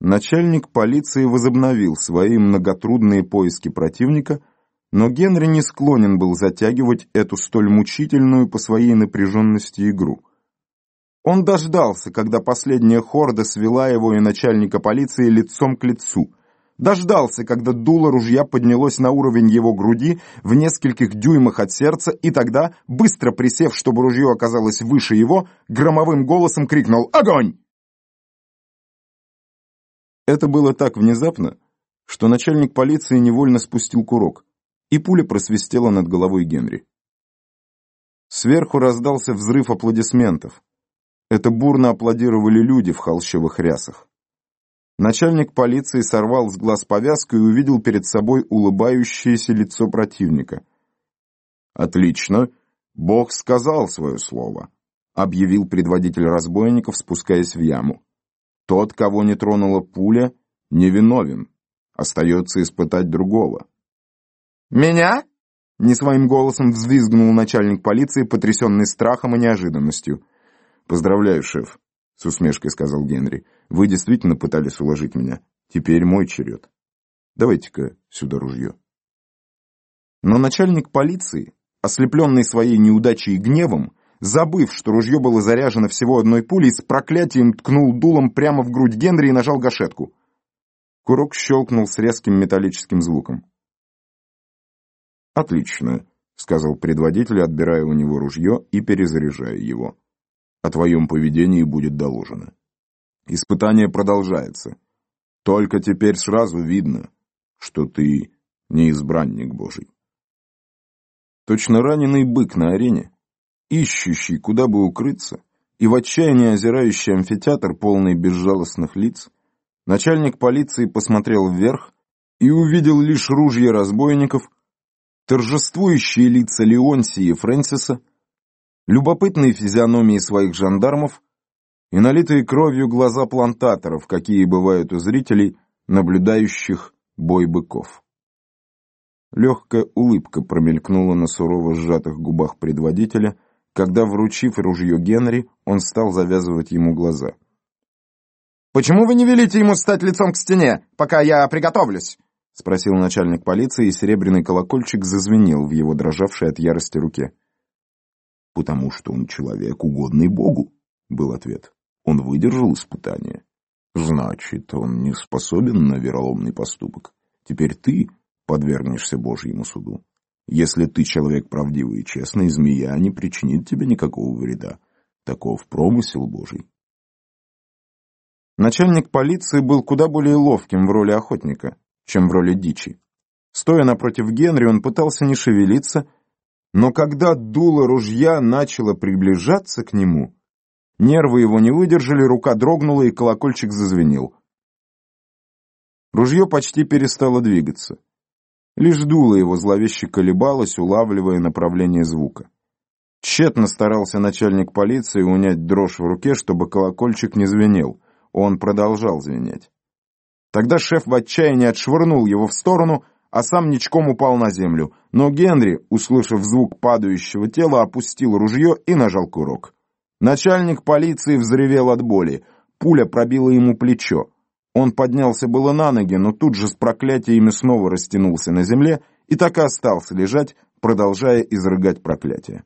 Начальник полиции возобновил свои многотрудные поиски противника, но Генри не склонен был затягивать эту столь мучительную по своей напряженности игру. Он дождался, когда последняя хорда свела его и начальника полиции лицом к лицу. Дождался, когда дуло ружья поднялось на уровень его груди в нескольких дюймах от сердца, и тогда, быстро присев, чтобы ружье оказалось выше его, громовым голосом крикнул «Огонь!». Это было так внезапно, что начальник полиции невольно спустил курок, и пуля просвистела над головой Генри. Сверху раздался взрыв аплодисментов. Это бурно аплодировали люди в холщовых рясах. Начальник полиции сорвал с глаз повязку и увидел перед собой улыбающееся лицо противника. «Отлично! Бог сказал свое слово», — объявил предводитель разбойников, спускаясь в яму. Тот, кого не тронула пуля, невиновен. Остается испытать другого. «Меня?» — не своим голосом взвизгнул начальник полиции, потрясенный страхом и неожиданностью. «Поздравляю, шеф», — с усмешкой сказал Генри. «Вы действительно пытались уложить меня. Теперь мой черед. Давайте-ка сюда ружье». Но начальник полиции, ослепленный своей неудачей и гневом, забыв, что ружье было заряжено всего одной пулей, с проклятием ткнул дулом прямо в грудь Генри и нажал гашетку. Курок щелкнул с резким металлическим звуком. «Отлично», — сказал предводитель, отбирая у него ружье и перезаряжая его. «О твоем поведении будет доложено. Испытание продолжается. Только теперь сразу видно, что ты не избранник Божий». Точно раненый бык на арене, ищущий, куда бы укрыться, и в отчаянии озирающий амфитеатр, полный безжалостных лиц, начальник полиции посмотрел вверх и увидел лишь ружья разбойников, торжествующие лица Леонсии и Фрэнсиса, любопытные физиономии своих жандармов и налитые кровью глаза плантаторов, какие бывают у зрителей, наблюдающих бой быков. Легкая улыбка промелькнула на сурово сжатых губах предводителя — когда, вручив ружье Генри, он стал завязывать ему глаза. «Почему вы не велите ему стать лицом к стене, пока я приготовлюсь?» — спросил начальник полиции, и серебряный колокольчик зазвенел в его дрожавшей от ярости руке. «Потому что он человек, угодный Богу», — был ответ. «Он выдержал испытание. Значит, он не способен на вероломный поступок. Теперь ты подвергнешься Божьему суду. Если ты человек правдивый и честный, змея не причинит тебе никакого вреда. Таков промысел Божий. Начальник полиции был куда более ловким в роли охотника, чем в роли дичи. Стоя напротив Генри, он пытался не шевелиться, но когда дуло ружья начало приближаться к нему, нервы его не выдержали, рука дрогнула и колокольчик зазвенел. Ружье почти перестало двигаться. Лишь дуло его зловеще колебалось, улавливая направление звука. Тщетно старался начальник полиции унять дрожь в руке, чтобы колокольчик не звенел. Он продолжал звенеть. Тогда шеф в отчаянии отшвырнул его в сторону, а сам ничком упал на землю. Но Генри, услышав звук падающего тела, опустил ружье и нажал курок. Начальник полиции взревел от боли. Пуля пробила ему плечо. Он поднялся было на ноги, но тут же с проклятиями снова растянулся на земле и так и остался лежать, продолжая изрыгать проклятие.